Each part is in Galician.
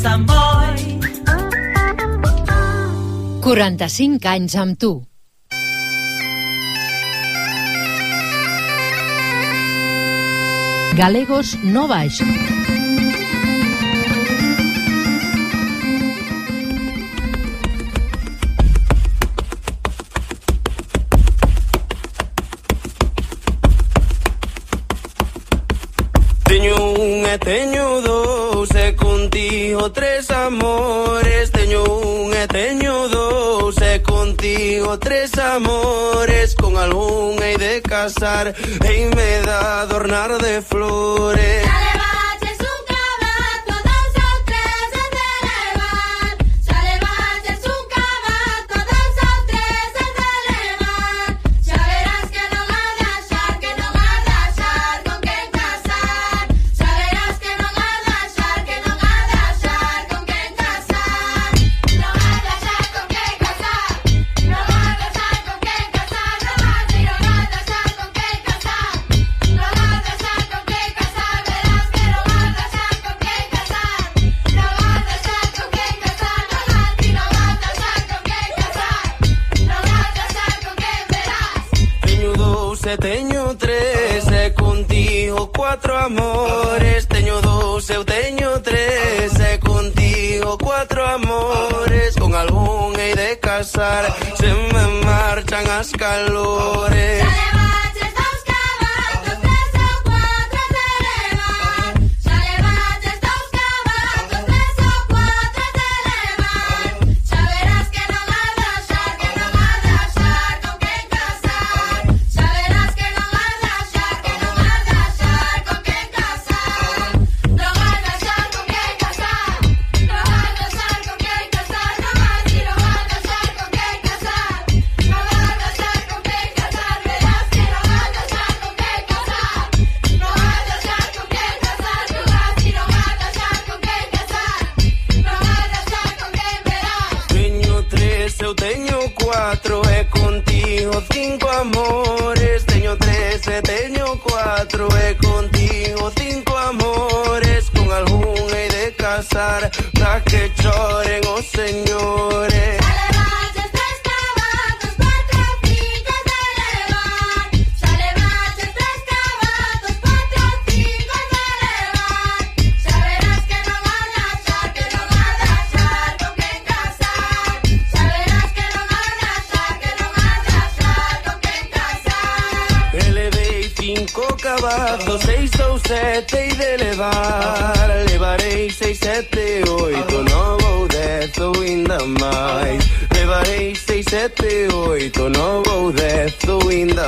Sant Boi. 45 anys amb tu. Galegos no baix. Teño un teño contigo tres amores Teño un e teño dous E contigo tres amores Con algún hei de casar E me da adornar de flores. Dale,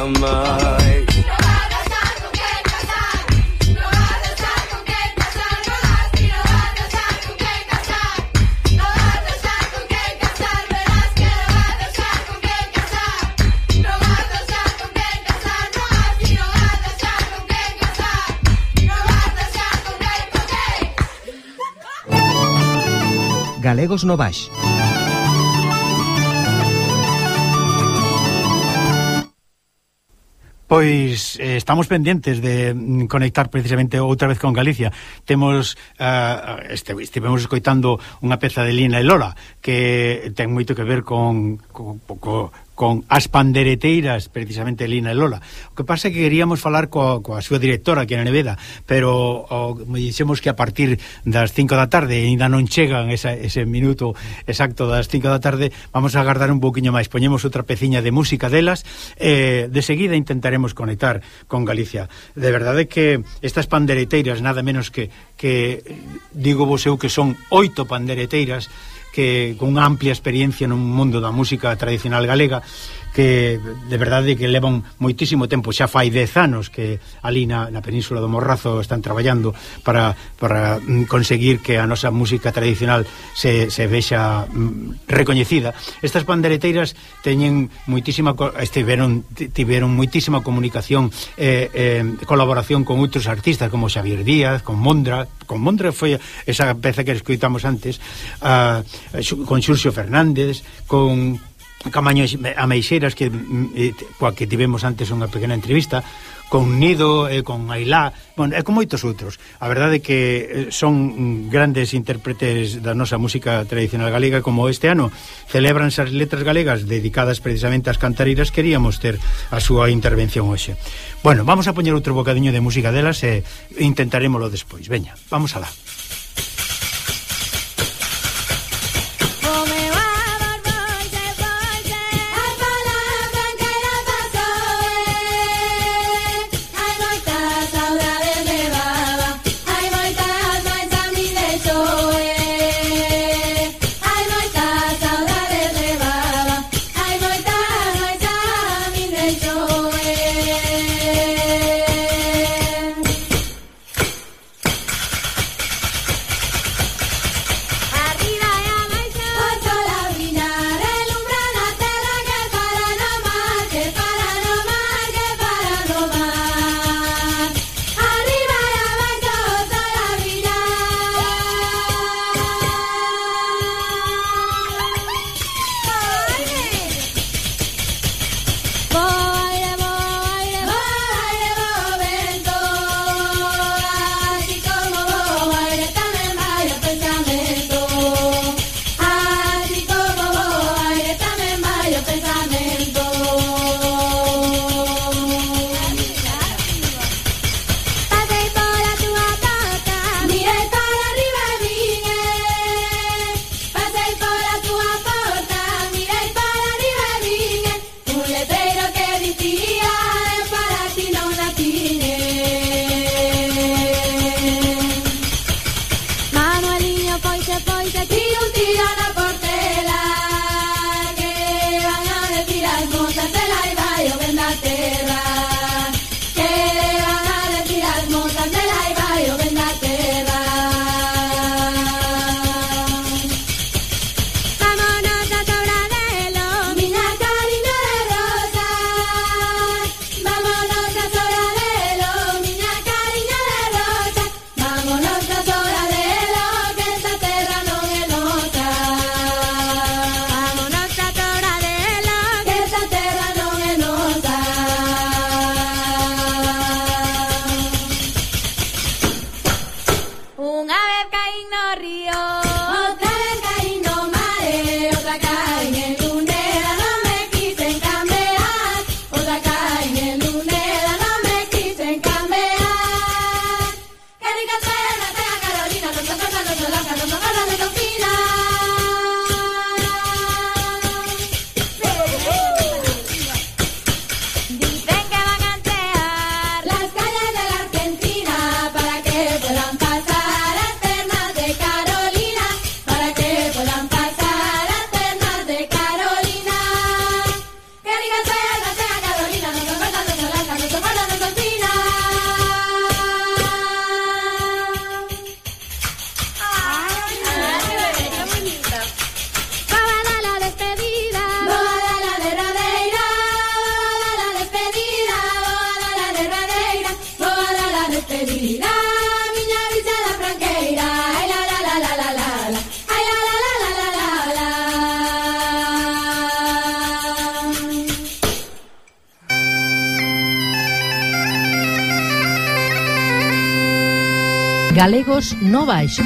Galegos Galegos Novais. Pois eh, estamos pendentes de mm, conectar precisamente outra vez con Galicia. Temos uh, este, estivemos escoitando unha peza de Lina e Lola que ten moito que ver con co, co, con as pandereteiras, precisamente Lina e Lola. O que pasa é que queríamos falar coa, coa súa directora, que é Neveda, pero o, dixemos que a partir das 5 da tarde, ainda non chegan esa, ese minuto exacto das 5 da tarde, vamos a agardar un boquiño máis. Poñemos outra peciña de música delas, eh, de seguida intentaremos conectar con Galicia. De verdade que estas pandereteiras, nada menos que, que digo vos eu que son oito pandereteiras, que con amplia experiencia no mundo da música tradicional galega que de verdade que levan moitísimo tempo, xa fai 10 anos que ali na, na península do Morrazo están traballando para, para mm, conseguir que a nosa música tradicional se, se vexa mm, recoñecida. Estas pandereteiras teñen moitísima estiveron tiveron moitísima comunicación eh, eh, colaboración con outros artistas como Xavier Díaz, con Mondra, con Mondra foi esa peza que escoitamos antes, ah, con Xurxo Fernández, con Camaño a Meixeiras que mm, eh, coa que tivemos antes unha pequena entrevista con Nido e con Ailá, bueno, e con moitos outros. A verdade é que eh, son mm, grandes intérpretes da nosa música tradicional galega como este ano celebranse as letras galegas dedicadas precisamente ás cantareiras, queríamos ter a súa intervención hoxe. Bueno, vamos a poñer outro bocadiño de música delas e intentaremoslo despois. Veña, vamos alá. Galegos no Baixo.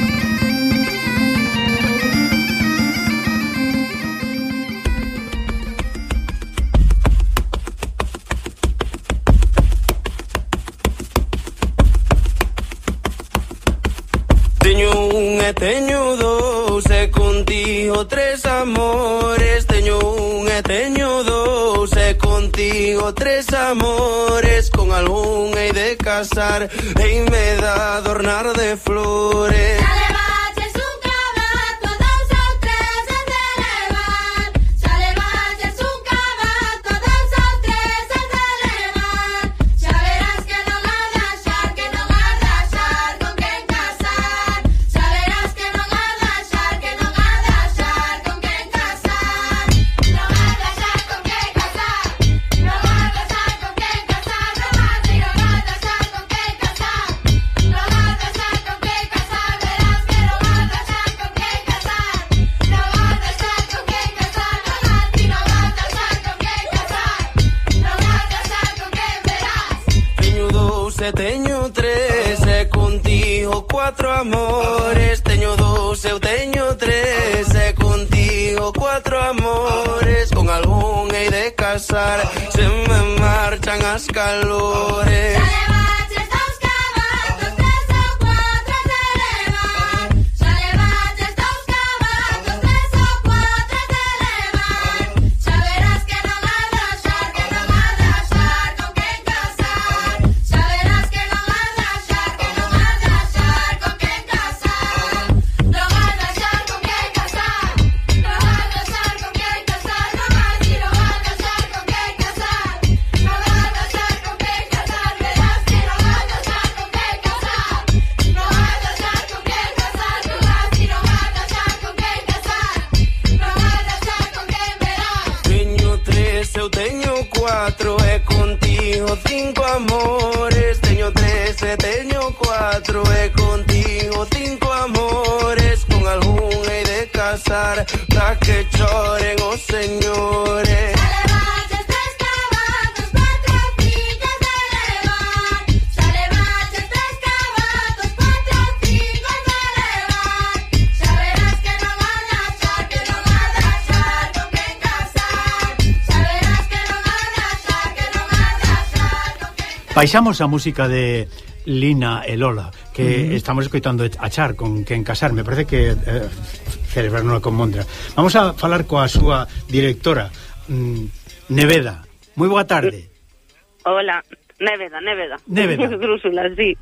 contigo tres amores Con algún he de casar E me de adornar de flores. ¡Dale, Baixamos a música de Lina e Lola que mm -hmm. estamos escoitando a Char con quen casar, me parece que eh, celebrarnos con Mondra. Vamos a falar coa súa directora mm, Neveda. Moi boa tarde. Hola. Néveda, Néveda. Néveda. Grúsula, sí.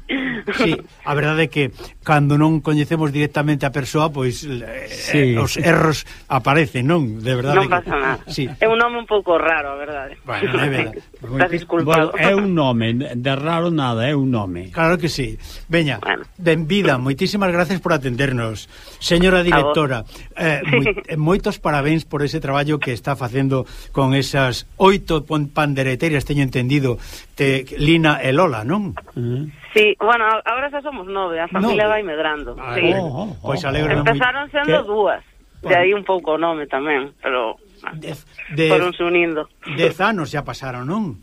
sí. A verdade é que cando non coñecemos directamente a persoa, pois eh, sí. eh, os erros aparecen, non? De verdade non pasa nada. Sí. É un nome un pouco raro, a verdade. Bueno, Néveda. Estás disculpado. Bueno, é un nome, de raro nada, é un nome. Claro que sí. Veña, bueno. benvida, moitísimas gracias por atendernos. Señora directora, eh, moi, eh, moitos parabéns por ese traballo que está facendo con esas oito pandereterias, teño entendido, te, Lina e Lola, non? Mm. Sí, bueno, agora xa somos nove, a familia no. vai medrando. Ah, sí. oh, oh, oh. Pois Empezaron sendo que... dúas, de aí un pouco o nome tamén, pero de dez, foronse unindo. Dez anos xa pasaron, non?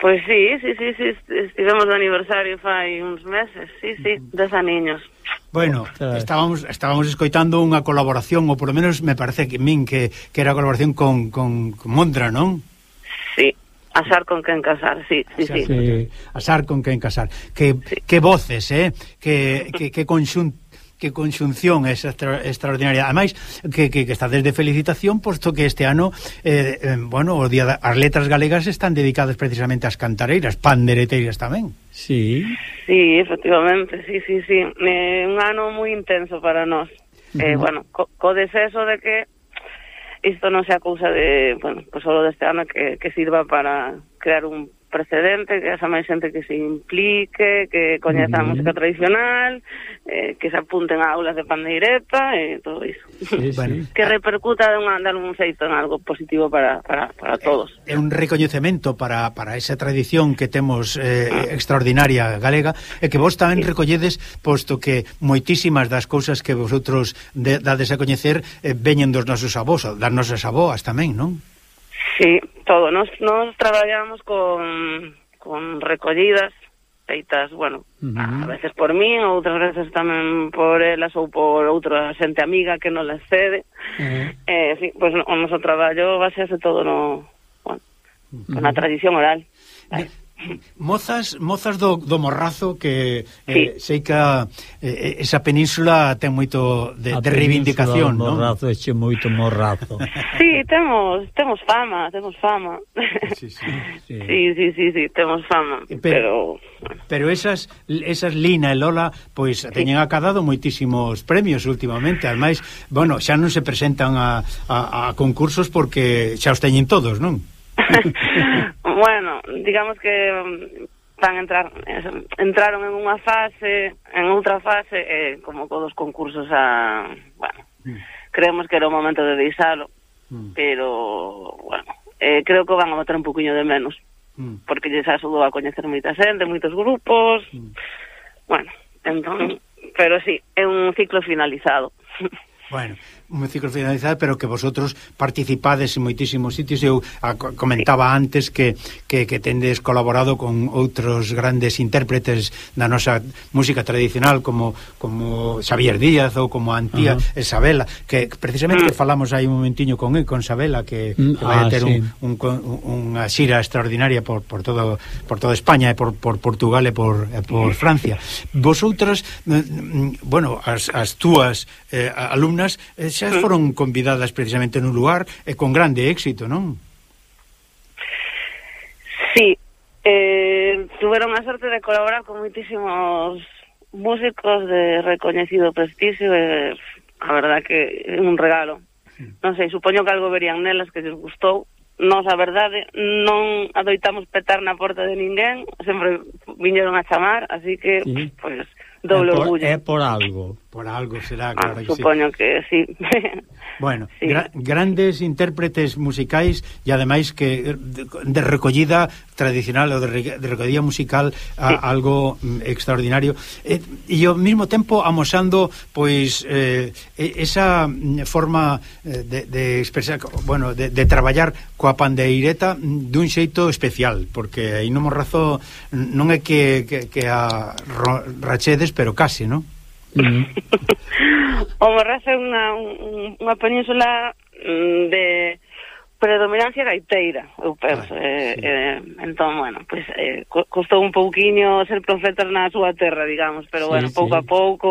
Pois sí, sí, sí, sí, estivemos de aniversario fai uns meses, sí, sí, dez aniños. Bueno, estábamos estábamos escoitando unha colaboración, ou por lo menos me parece que min que, que era colaboración con, con, con Mondra, non? Sí, Asar con quen casar, sí, sí, sí. sí. Asar con quen casar. Que, sí. que voces, eh? Que, que, que conxunto que conxunción é extra, extraordinaria. Ademais, que, que, que está desde felicitación, posto que este ano, eh, eh bueno, o día da, as letras galegas están dedicadas precisamente ás cantareiras, pandereteiras tamén. Sí. Sí, efectivamente, sí, sí, sí. Eh, un ano moi intenso para nós. Eh. Bueno, co, co deceso de que isto non sea cousa de, bueno, pues solo deste ano que, que sirva para crear un precedente, que haxa máis xente que se implique, que coñeza uh -huh. a música tradicional, eh, que se apunten a aulas de pandeireta e eh, todo iso. Sí, bueno. que repercuta de, un, de algún xeito en algo positivo para, para, para eh, todos. É un recoñecemento para, para esa tradición que temos eh, extraordinaria galega e que vos tamén sí. recolledes posto que moitísimas das cousas que vosotros de, dades a coñecer eh, veñen dos nosos avós, das nosas avós tamén, non? Sí, todo. Nos, nos traballamos con, con recollidas feitas, bueno, uh -huh. a veces por mí, outras veces tamén por elas ou por outra xente amiga que non les cede. Uh -huh. eh, sí, pues, o noso traballo basease todo no, bueno, uh -huh. na tradición oral. Vale. Mozas, mozas do, do Morrazo que eh, sí. eh, sei que eh, esa península ten moito de, a de reivindicación, non? Morrazo eche moito Morrazo. Sí, temos temos fama, temos fama. Sí, sí, sí, sí, sí, sí, sí temos fama, eh, pero pero, bueno. pero esas esas Lina e Lola pois teñen acadado moitísimos premios últimamente, ademais, bueno, xa non se presentan a, a, a concursos porque xa os teñen todos, non? Bueno, digamos que mm, van entrar eh, entraron en unha fase, en outra fase, eh, como todos os concursos a, bueno, mm. creemos que era o momento de deixalo, mm. pero bueno, eh, creo que van a botar un poquinho de menos, mm. porque lles axudou a coñecer moita xente, moitos grupos. Mm. Bueno, entón, pero sí, é un ciclo finalizado. Bueno, un ciclo finalizado, pero que vosotros participades en moitísimos sitios. Eu ah, a, comentaba antes que, que, que tendes colaborado con outros grandes intérpretes da nosa música tradicional, como como Xavier Díaz ou como Antía uh -huh. Isabela, que precisamente mm. falamos aí un momentiño con con Isabela, que, que mm, vai ah, ter sí. un, un, unha xira extraordinaria por, por todo por toda España e por, por Portugal e por, e por Francia. Vosotras, eh, mm, bueno, as, as túas eh, alumnas eh, esas foron convidadas precisamente nun lugar e con grande éxito, non? Sí, eh, tuveron a sorte de colaborar con moitísimos músicos de recoñecido prestigio e a verdad que é un regalo. Non sei, supoño que algo verían nelas que lles gustou, Nos, a verdade non adoitamos petar na porta de ninguén, sempre viñeron a chamar, así que sí. pois doble é por, orgullo. é por algo. Por algo será, Ah, claro que sí. supoño que sí. Bueno, sí. gra grandes intérpretes musicais e ademais que eh, de recollida tradicional ou de, de recollida musical a, sí. algo mm, extraordinario eh, eh, e, e ao mesmo tempo amosando pois eh, esa forma de, de expresar, bueno, de, de traballar coa pandeireta mm, dun xeito especial, porque aí non morrazo non é que, que, que a rachedes, pero case, non? o Morrazo é unha, unha península mm, de predominancia gaiteira, eu penso. Ah, eh, sí. eh, entón, bueno, pues, eh, costou un pouquiño ser profeta na súa terra, digamos, pero sí, bueno, pouco sí. a pouco,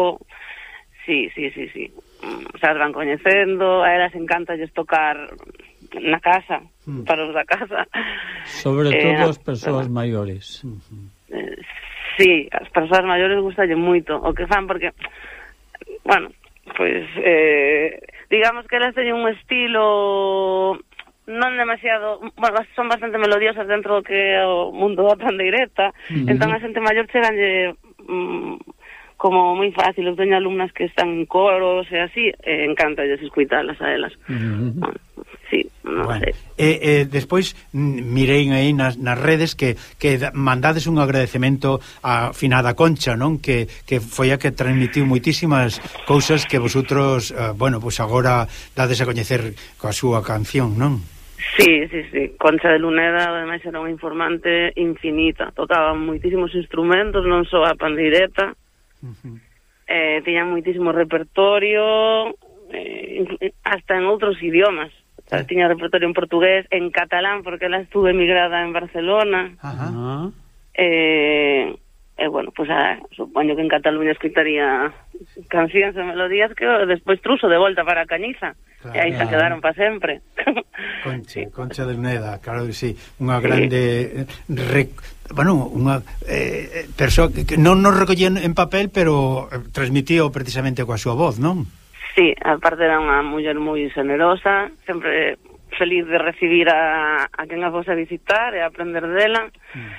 sí, sí, sí, sí. Mm, Xa van coñecendo, a elas encantalles tocar na casa, mm. para os da casa. Sobre eh, todo as persoas pero... maiores. Uh -huh. eh, Sí, as persoas maiores gustalle moito o que fan porque, bueno, pois, pues, eh, digamos que elas teñen un estilo non demasiado, bueno, son bastante melodiosas dentro do que o mundo da pandeireta, uh -huh. entón a xente maior cheganlle mm, como moi fácil, eu teño alumnas que están en coros e así, e encanta escuitalas a elas. Mm -huh. bueno non bueno, sei. E, e despois mirei aí nas, nas redes que, que mandades un agradecemento a Finada Concha, non? Que, que foi a que transmitiu moitísimas cousas que vosotros, eh, bueno, pois agora dades a coñecer coa súa canción, non? Sí, sí, sí. Concha de Luneda, ademais, era unha informante infinita. Tocaba moitísimos instrumentos, non só a pandireta. Uh -huh. eh, tiña moitísimo repertorio, eh, hasta en outros idiomas tiña repertorio en portugués, en catalán, porque ela estuve emigrada en Barcelona. Ajá. Ah. Eh, eh, bueno, pues ah, supoño que en Cataluña escritaría cancións e melodías que oh, despois truso de volta para a Cañiza. Claro, e aí se quedaron para sempre. Concha, sí. Concha de Neda, claro que sí. Unha grande... Sí. Rec... bueno, unha eh, persoa que non nos recollían en papel, pero eh, transmitiu precisamente coa súa voz, non? Sí, aparte era unha muller moi generosa, sempre feliz de recibir a, a quen a fose a visitar e a aprender dela, mm.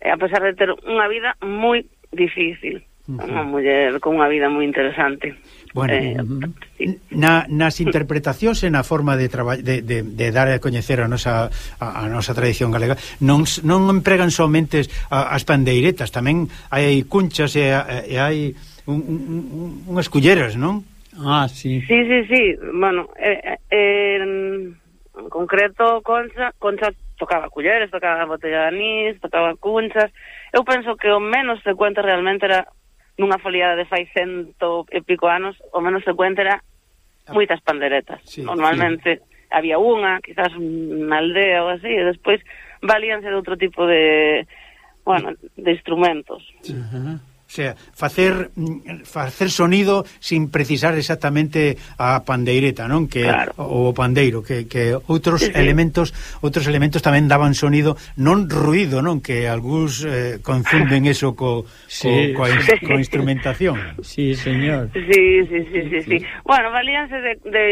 e a pesar de ter unha vida moi difícil. Unha muller con unha vida moi interesante. Bueno, eh, mm, sí. na, nas interpretacións e na forma de, traba, de, de, de dar a coñecer a nosa, a, a nosa tradición galega non, non empregan somente as, as pandeiretas, tamén hai cunchas e, e hai un, un, un, unhas culleras, non? Ah, sí. Sí, sí, sí. Bueno, eh, eh, en concreto, Concha, Concha tocaba culleres, tocaba botella de anís, tocaba cunchas. Eu penso que o menos frecuente realmente era nunha foliada de fai cento e pico anos, o menos frecuente era moitas panderetas. Sí, Normalmente sí. había unha, quizás unha aldea ou así, e despois valíanse de outro tipo de, bueno, de instrumentos. Uh -huh sea, facer mm, facer sonido sin precisar exactamente a pandeireta, non? Que claro. o pandeiro, que, que outros sí, sí. elementos, outros elementos tamén daban sonido, non ruido, non? Que algúns eh, confunden eso co, sí. co, co, in, co instrumentación. Sí, señor. Sí, sí, sí, sí, sí. sí. Bueno, valíanse de, de,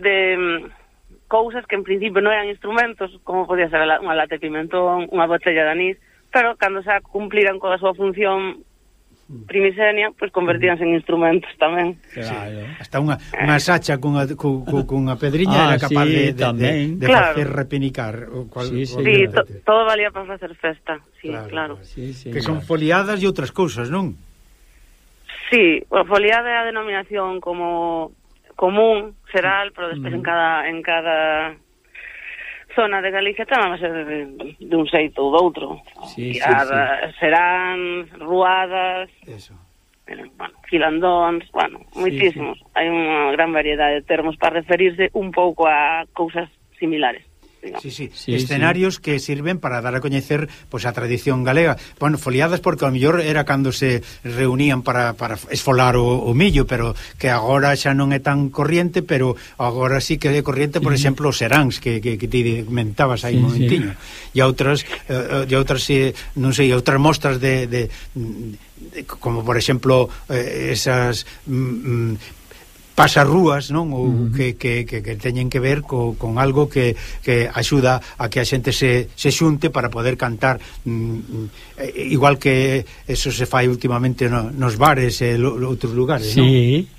de mm, cousas que en principio non eran instrumentos, como podía ser unha lata de pimentón, unha botella de anís, pero cando xa cumpliran coa súa función Mm. primixenia, pois pues, convertíanse en instrumentos tamén. Claro. Sí. Hasta unha, unha eh. sacha cunha, cunha, cunha pedriña ah, era capaz sí, de, de, tamén. de, de claro. facer repenicar. O cual, sí, sí, sí to, todo valía para facer festa, sí, claro. claro. Sí, sí, que claro. son foliadas e outras cousas, non? Sí, bueno, foliada é a denominación como común, xeral, pero despois mm. en cada en cada zona de Galicia tamén vai ser de un xeito ou doutro. Sí, sí, sí. Serán, ruadas... Eso. Eh, bueno, filandóns, bueno, sí, moitísimos. Sí. Hai unha gran variedade de termos para referirse un pouco a cousas similares digamos. Sí, sí, sí escenarios sí. que sirven para dar a coñecer pois pues, a tradición galega. Bueno, foliadas porque ao mellor era cando se reunían para, para esfolar o, o millo, pero que agora xa non é tan corriente, pero agora sí que é corriente, por sí. exemplo, os seráns que, que, que ti comentabas aí sí, momentiño. Sí. E outras eh, e outras eh, non sei, outras mostras de, de, de como por exemplo eh, esas mm, mm pasarrúas, non? Ou uh -huh. que, que, que, que teñen que ver co, con algo que, que axuda a que a xente se, se xunte para poder cantar mm, mm igual que eso se fai últimamente no, nos bares e eh, outros lugares, sí. non?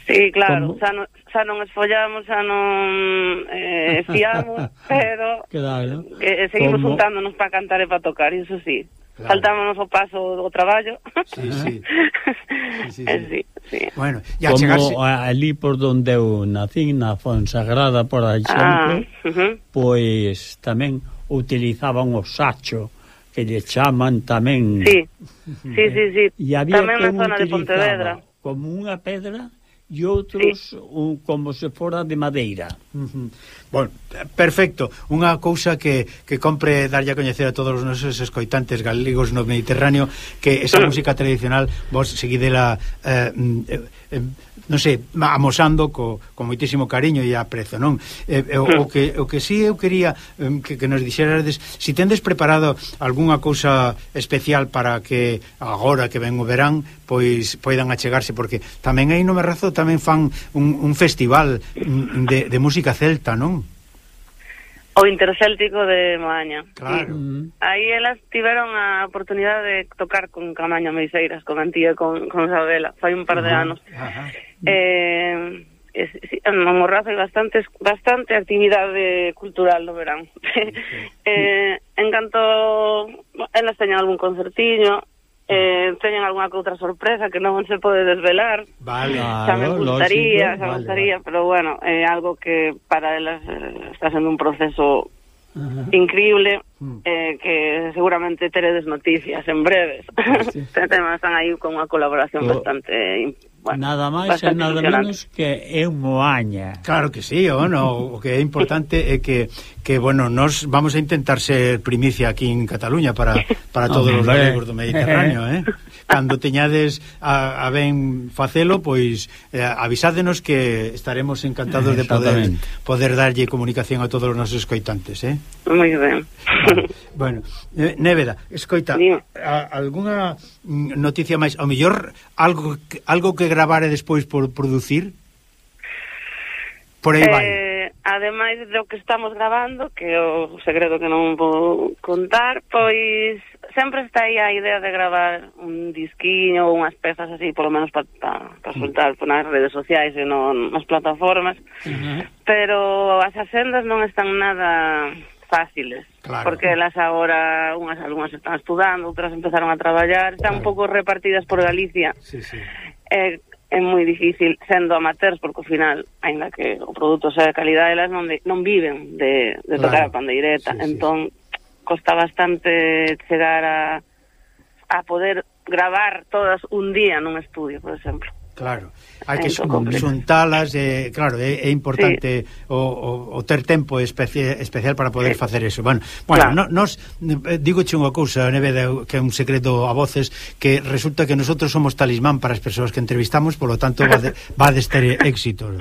Sí, claro, xa, no, xa non esfollamos, xa non eh, fiamos, pero Quedado, ¿no? que, seguimos ¿Cómo? juntándonos para cantar e para tocar, iso sí. Claro. Faltámonos o paso do traballo. Sí, sí. sí, sí, sí. sí, eh, sí. Bueno, e Como chegarse... ali por donde eu nací, na Fonsagrada, por exemplo, ah, uh -huh. pois tamén utilizaban o sacho, que lle chaman tamén. Sí, sí, sí. sí. E había tamén na zona de Pontevedra. Como unha pedra e outros sí. un, como se fora de madeira. Uh. Bueno, perfecto. Unha cousa que, que compre darlle a coñecer a todos os nosos escoitantes galegos no Mediterráneo que esa mm. música tradicional vos seguidela eh, mm, eh, eh non sei, amosando co, co moitísimo cariño e aprezo, non? Eh, eh, o, o, que, o que sí eu quería eh, que, que nos dixerades, si tendes preparado algunha cousa especial para que agora que ven o verán, pois poidan achegarse, porque tamén aí no Merrazo tamén fan un, un festival de, de música celta, non? O Intercéltico de Moaña. Claro. Mm. Aí elas tiveron a oportunidade de tocar con Camaño Meiseiras, con Antía, con, con Sabela, fai un par de uh -huh. anos. Ajá. Uh -huh. Eh, es, en Morrazo hai bastante, bastante actividade cultural no verán. eh, en canto elas teñen algún concertiño, eh, teñen algunha que outra sorpresa que non se pode desvelar. Vale, xa me gustaría, lógico, xa me gustaría, vale, pero bueno, é eh, algo que para elas eh, está sendo un proceso Uh -huh. increíble mm. eh, que seguramente teredes noticias en breves. Sí. tema están aí con unha colaboración oh. bastante Bueno, nada máis e nada menos que é Moaña. Claro que sí, o, no, o que é importante é que que bueno, nos vamos a intentar ser primicia aquí en Cataluña para para todos Hombre. os galegos do Mediterráneo, eh. cando teñades a, a ben facelo, pois eh, avisádenos que estaremos encantados de poder poder darlle comunicación a todos os nosos escoitantes, eh? Moi ben. Bueno, eh, Néveda, escoita, Dime. a, algunha mm, noticia máis, ao mellor algo algo que gravare despois por producir? Por aí vai. eh... ademais do que estamos grabando, que é o segredo que non vou contar, pois sempre está aí a idea de gravar un disquiño ou unhas pezas así, polo menos para pa, pa mm. soltar pa nas redes sociais e non nas plataformas, uh -huh. pero as asendas non están nada fáciles, claro. porque elas agora, unhas algunhas están estudando, outras empezaron a traballar, están claro. un pouco repartidas por Galicia. Sí, sí. Eh, é moi difícil sendo amateurs porque ao final, aínda que o produto sea de calidade, elas non, de, non viven de, de tocar claro. a pandeireta, sí, entón sí costa bastante chegar a, a poder gravar todas un día nun estudio, por exemplo. Claro, hai que xuntalas, eh, claro, é, é importante sí. o, o, o ter tempo especial, especial para poder sí. facer eso. Bueno, bueno claro. no, nos, eh, digo che unha cousa, Neveda, que é un secreto a voces, que resulta que nosotros somos talismán para as persoas que entrevistamos, polo tanto, va de, va de ter éxito.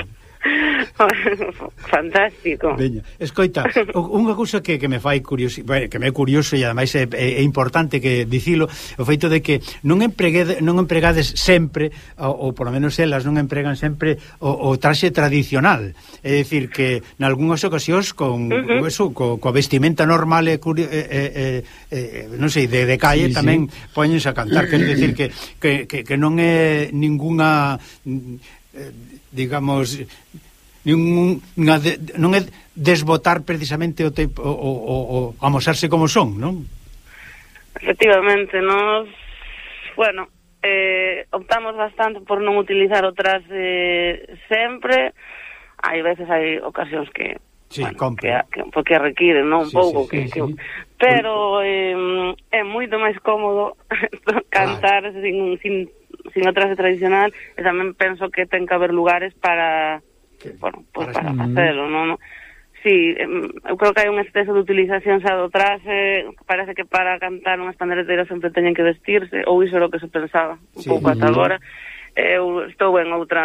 Fantástico. Veña, escoita, unha cousa que, que me fai curioso, bueno, que me é curioso e ademais é, é, é importante que dicilo, o feito de que non empregued, non empregades sempre ou, ou por lo menos elas non empregan sempre o, o traxe tradicional. É dicir que nalgúnas ocasións con uh -huh. eso, co, coa vestimenta normal e, e, e, e non sei, de, de calle sí, tamén sí. poñense a cantar, quero dicir que, que, que, que non é ningunha mm, eh, digamos nin unha de, non é desbotar precisamente o, tempo o, o, o amosarse como son, non? Efectivamente, nós bueno, eh, optamos bastante por non utilizar o traxe eh, sempre. Hai veces hai ocasións que Sí, bueno, compre. que, que, porque require, non? Un sí, pouco sí, que, sí, que, sí. pero eh, é moito máis cómodo cantar claro. sin, sin, sin o traxe tradicional e tamén penso que ten que haber lugares para que bueno, pues para, para facelo, non? No? Sí, eu creo que hai un exceso de utilización xa do traxe, parece que para cantar unhas pandereteiras sempre teñen que vestirse, ou iso era o que se pensaba un sí. pouco ata agora. Eu estou en outra,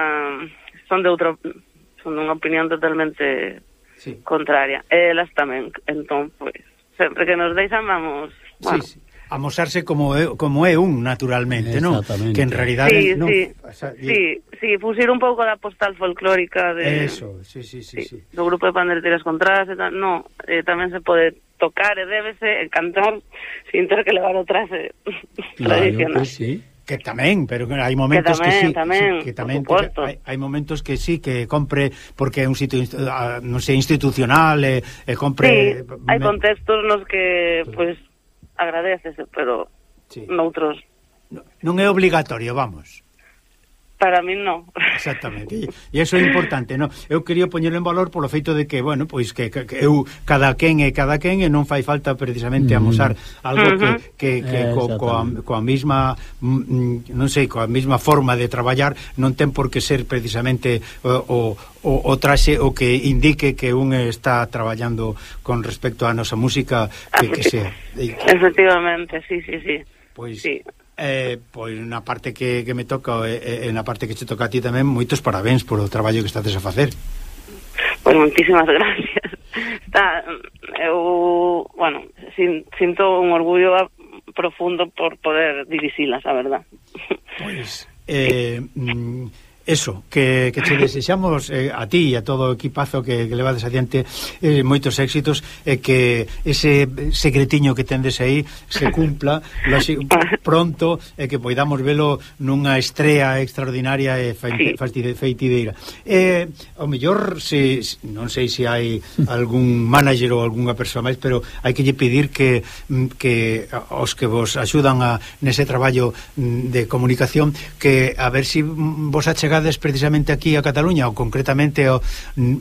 son de outra, son dunha opinión totalmente sí. contraria. Elas tamén, entón, pois, pues, sempre que nos deixan vamos, bueno, sí, sí amosarse como é, como é un naturalmente, non? Que en realidad sí, non, sí, o sea, sí, sí, fuxir un pouco da postal folclórica de Eso, sí, sí, sí, sí, do grupo de panderteras contras, e tal, no, eh, tamén se pode tocar e débese e cantar sin ter que levar o trace claro, tradicional. Que, sí que tamén, pero hai momentos que, tamén, que sí, tamén, sí, que tamén que, hai, hai momentos que sí que compre porque é un sitio ah, non sei institucional e, e compre sí, hai me... contextos nos que pois pues, agradecese, pero sí. noutros non é obligatorio, vamos. Para min non. Exactamente. E iso é importante, no. Eu quería poñerlo en valor polo feito de que, bueno, pois que, que eu cada quen é cada quen e non fai falta precisamente mm-hmm. amosar algo que que, que eh, co, coa, coa mesma mm, mm, non sei, coa mesma forma de traballar non ten por que ser precisamente o, o, o traxe o que indique que un está traballando con respecto á nosa música que, que sea. Efectivamente, sí, sí, sí. Pois sí. Eh, pois na parte que, que me toca e eh, eh, na parte que che toca a ti tamén moitos parabéns polo traballo que estás a facer. Pois pues moitísimas gracias. Está, eu, bueno, sin, sinto un orgullo profundo por poder dirixilas, a verdad. Pois, eh, mm, eso, que, que che desexamos eh, a ti e a todo o equipazo que, que levades adiante eh, moitos éxitos e eh, que ese secretiño que tendes aí se cumpla loxi, pronto e eh, que poidamos velo nunha estrela extraordinaria e feitideira. Feitideira. Eh, o mellor, se, non sei se hai algún manager ou algunha persoa máis, pero hai que lle pedir que, mm, que os que vos axudan a, nese traballo mm, de comunicación que a ver se si mm, vos achegades chegades precisamente aquí a Cataluña ou concretamente ao,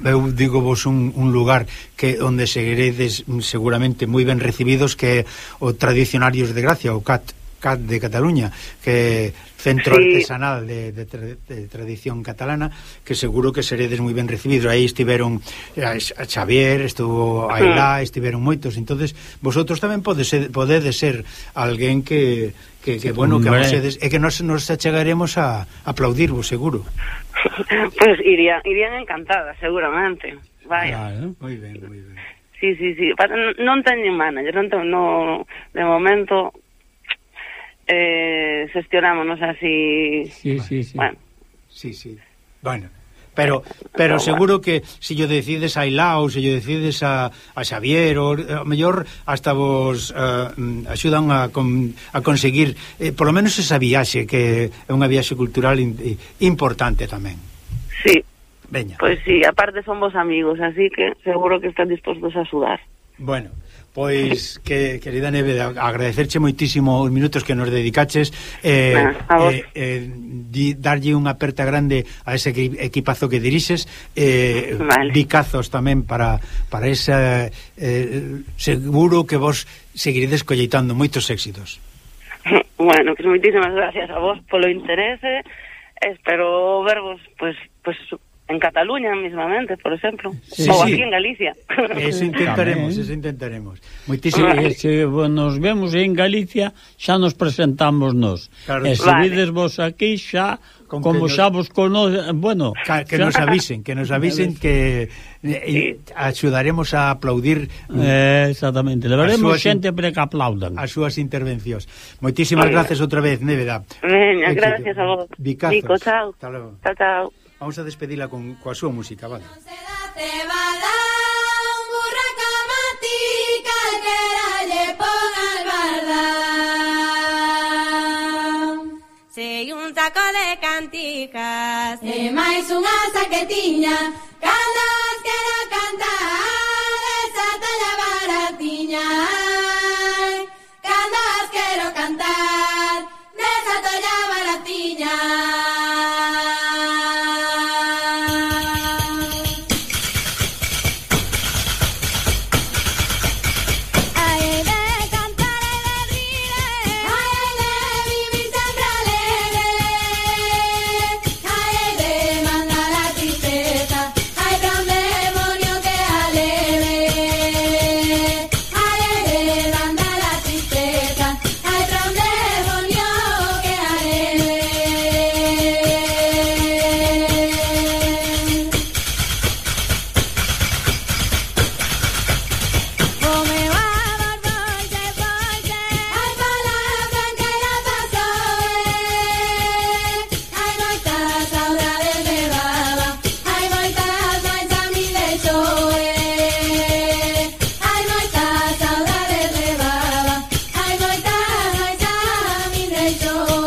eu digo vos un, un lugar que onde seguiredes seguramente moi ben recibidos que é o Tradicionarios de Gracia, o CAT de Cataluña, que centro sí. artesanal de, de, tra, de, tradición catalana, que seguro que seredes moi ben recibido. Aí estiveron eh, a, a Xavier, estuvo Ailá, uh -huh. estiveron moitos. entonces vosotros tamén podedes ser, podedes ser alguén que, que, que sí, bueno, que vosedes, e que nos, nos achegaremos a, aplaudirvos, seguro. pues iría, irían encantadas, seguramente. Vaya. Claro, moi ben, moi ben. Sí, sí, sí. Non teñen manager, non, ten, no, de momento eh, gestionámonos así. Sí, sí, sí. Bueno. Sí, sí. Bueno, pero pero seguro bueno. que se si yo decides a Ilao, se si yo decides a, a Xavier, o eh, a mellor hasta vos uh, axudan a, con, a conseguir eh, por lo menos esa viaxe que é unha viaxe cultural in, importante tamén. Sí. Veña. Pois pues sí, aparte son vos amigos, así que seguro que están dispostos a axudar. Bueno, Pois, que, querida Neve, agradecerche moitísimo os minutos que nos dedicaches eh, ah, eh, eh, di, darlle unha aperta grande a ese equipazo que dirixes eh, vale. dicazos tamén para, para ese eh, seguro que vos seguiredes colleitando moitos éxitos. Bueno, que moitísimas gracias a vos polo interese. Espero vervos pues, pues, en Cataluña mismamente, por exemplo, sí, ou sí. aquí en Galicia. Eso intentaremos, Tamén. eso intentaremos. Moitísimo. Se, se nos vemos en Galicia, xa nos presentamos nos. Claro. E se vale. vides vos aquí, xa, Con como nos... xa vos cono... bueno... Ca, que xa... nos avisen, que nos avisen que eh, sí. axudaremos a aplaudir... Mm, eh, exactamente, levaremos súas, xente para que aplaudan. As súas intervencións. Moitísimas Oiga. gracias outra vez, Néveda. Veña, gracias a vos. Bicazos. Nico, chao. Hasta. Chao, chao. Vamos a despedila con, coa súa música, vale? Se da cebada, un burraca lle pon. Sei un saco de canticas, e máis unha saquetiña, cada I don't.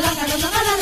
la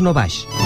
no Baix.